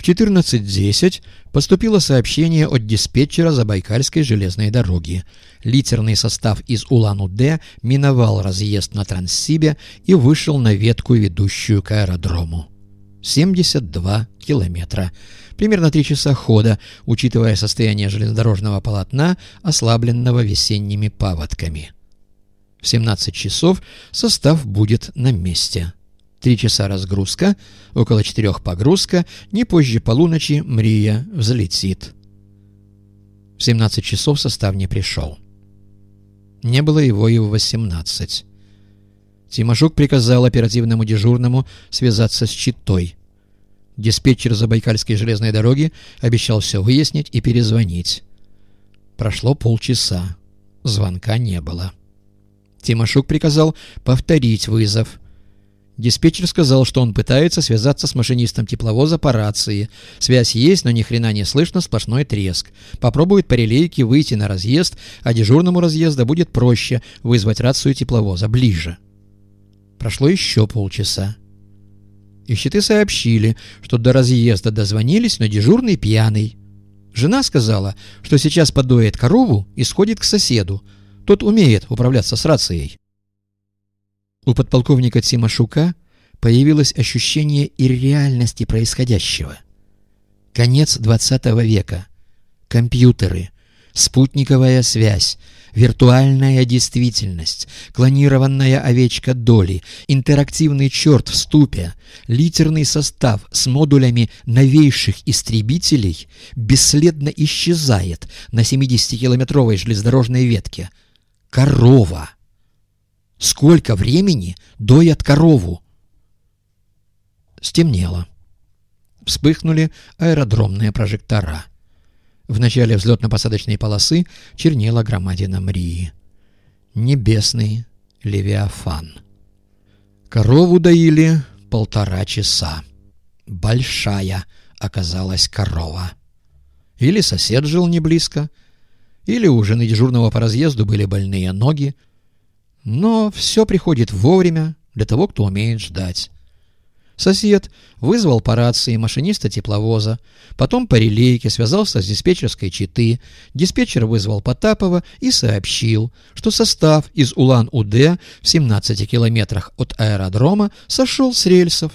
В 14.10 поступило сообщение от диспетчера Забайкальской железной дороги. Литерный состав из Улан-Удэ миновал разъезд на Транссибе и вышел на ветку, ведущую к аэродрому. 72 километра. Примерно 3 часа хода, учитывая состояние железнодорожного полотна, ослабленного весенними паводками. В 17 часов состав будет на месте. Три часа разгрузка, около четырех погрузка, не позже полуночи Мрия взлетит. В 17 часов состав не пришел. Не было его и в 18. Тимошук приказал оперативному дежурному связаться с Читой. Диспетчер Забайкальской железной дороги обещал все выяснить и перезвонить. Прошло полчаса. Звонка не было. Тимошук приказал повторить вызов. Диспетчер сказал, что он пытается связаться с машинистом тепловоза по рации. Связь есть, но ни хрена не слышно, сплошной треск. Попробует по релейке выйти на разъезд, а дежурному разъезда будет проще вызвать рацию тепловоза ближе. Прошло еще полчаса. И щиты сообщили, что до разъезда дозвонились, но дежурный пьяный. Жена сказала, что сейчас подоет корову и сходит к соседу. Тот умеет управляться с рацией. У подполковника Тимошука появилось ощущение ирреальности происходящего. Конец XX века. Компьютеры, спутниковая связь, виртуальная действительность, клонированная овечка доли, интерактивный черт в ступе, литерный состав с модулями новейших истребителей бесследно исчезает на 70-километровой железнодорожной ветке. Корова! Сколько времени доят корову? Стемнело. Вспыхнули аэродромные прожектора. В начале взлетно-посадочной полосы чернела громадина Мрии. Небесный Левиафан. Корову доили полтора часа. Большая оказалась корова. Или сосед жил не близко, или у жены дежурного по разъезду были больные ноги, но все приходит вовремя для того, кто умеет ждать. Сосед вызвал по рации машиниста тепловоза, потом по релейке связался с диспетчерской читы, диспетчер вызвал Потапова и сообщил, что состав из Улан-Удэ в 17 километрах от аэродрома сошел с рельсов.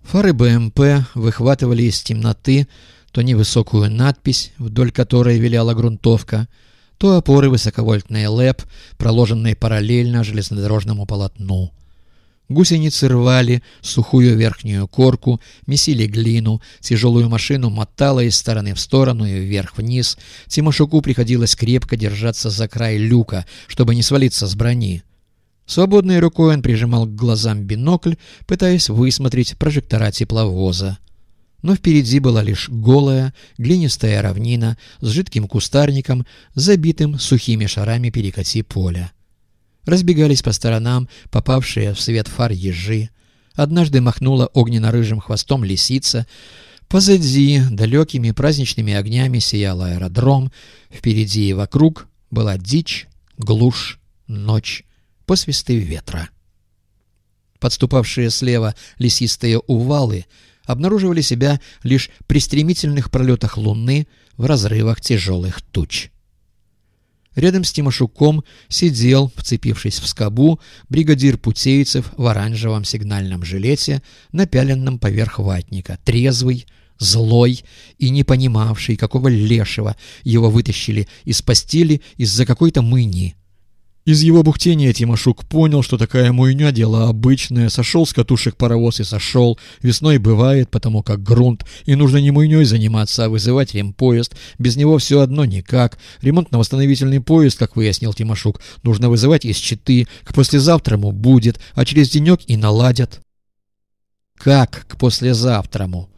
Фары БМП выхватывали из темноты то невысокую надпись, вдоль которой виляла грунтовка, то опоры высоковольтной ЛЭП, проложенные параллельно железнодорожному полотну. Гусеницы рвали сухую верхнюю корку, месили глину, тяжелую машину мотало из стороны в сторону и вверх-вниз. Тимошуку приходилось крепко держаться за край люка, чтобы не свалиться с брони. Свободной рукой он прижимал к глазам бинокль, пытаясь высмотреть прожектора тепловоза но впереди была лишь голая, глинистая равнина с жидким кустарником, забитым сухими шарами перекати поля. Разбегались по сторонам попавшие в свет фар ежи. Однажды махнула огненно-рыжим хвостом лисица. Позади далекими праздничными огнями сиял аэродром. Впереди и вокруг была дичь, глушь, ночь, посвисты ветра. Подступавшие слева лесистые увалы — обнаруживали себя лишь при стремительных пролетах Луны в разрывах тяжелых туч. Рядом с Тимошуком сидел, вцепившись в скобу, бригадир путейцев в оранжевом сигнальном жилете, напяленном поверх ватника, трезвый, злой и не понимавший, какого лешего его вытащили из постели из-за какой-то мыни. Из его бухтения Тимошук понял, что такая муйня дело обычное. Сошел с катушек паровоз и сошел. Весной бывает, потому как грунт. И нужно не муйней заниматься, а вызывать ремпоезд. Без него все одно никак. Ремонтно-восстановительный поезд, как выяснил Тимошук, нужно вызывать из Читы. К послезавтраму будет, а через денек и наладят. «Как к послезавтраму?»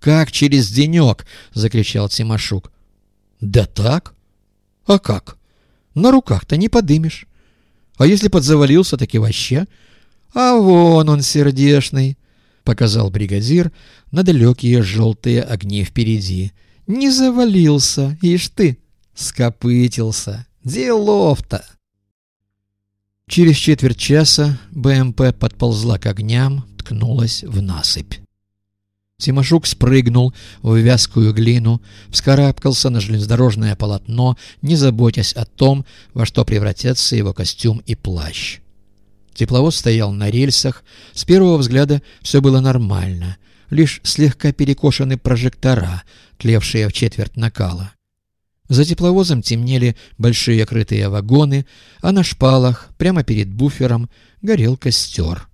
«Как через денек?» — закричал Тимошук. «Да так? А как?» На руках-то не подымешь. А если подзавалился, так и вообще. А вон он сердешный, — показал бригадир на далекие желтые огни впереди. Не завалился, ишь ты, скопытился. Делов-то. Через четверть часа БМП подползла к огням, ткнулась в насыпь. Тимошук спрыгнул в вязкую глину, вскарабкался на железнодорожное полотно, не заботясь о том, во что превратятся его костюм и плащ. Тепловоз стоял на рельсах, с первого взгляда все было нормально, лишь слегка перекошены прожектора, тлевшие в четверть накала. За тепловозом темнели большие крытые вагоны, а на шпалах, прямо перед буфером, горел костер.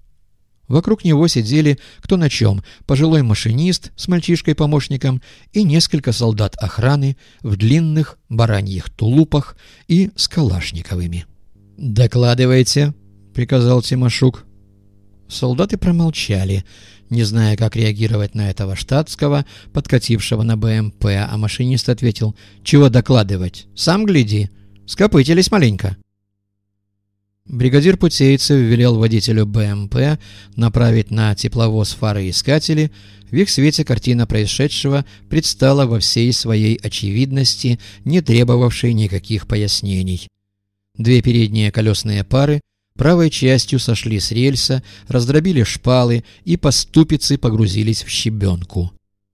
Вокруг него сидели кто на чем, пожилой машинист с мальчишкой-помощником и несколько солдат охраны в длинных бараньих тулупах и с калашниковыми. «Докладывайте», — приказал Тимошук. Солдаты промолчали, не зная, как реагировать на этого штатского, подкатившего на БМП, а машинист ответил, «Чего докладывать? Сам гляди. Скопытились маленько». Бригадир путейцев велел водителю БМП направить на тепловоз фары-искатели. В их свете картина происшедшего предстала во всей своей очевидности, не требовавшей никаких пояснений. Две передние колесные пары правой частью сошли с рельса, раздробили шпалы и по ступице погрузились в щебенку.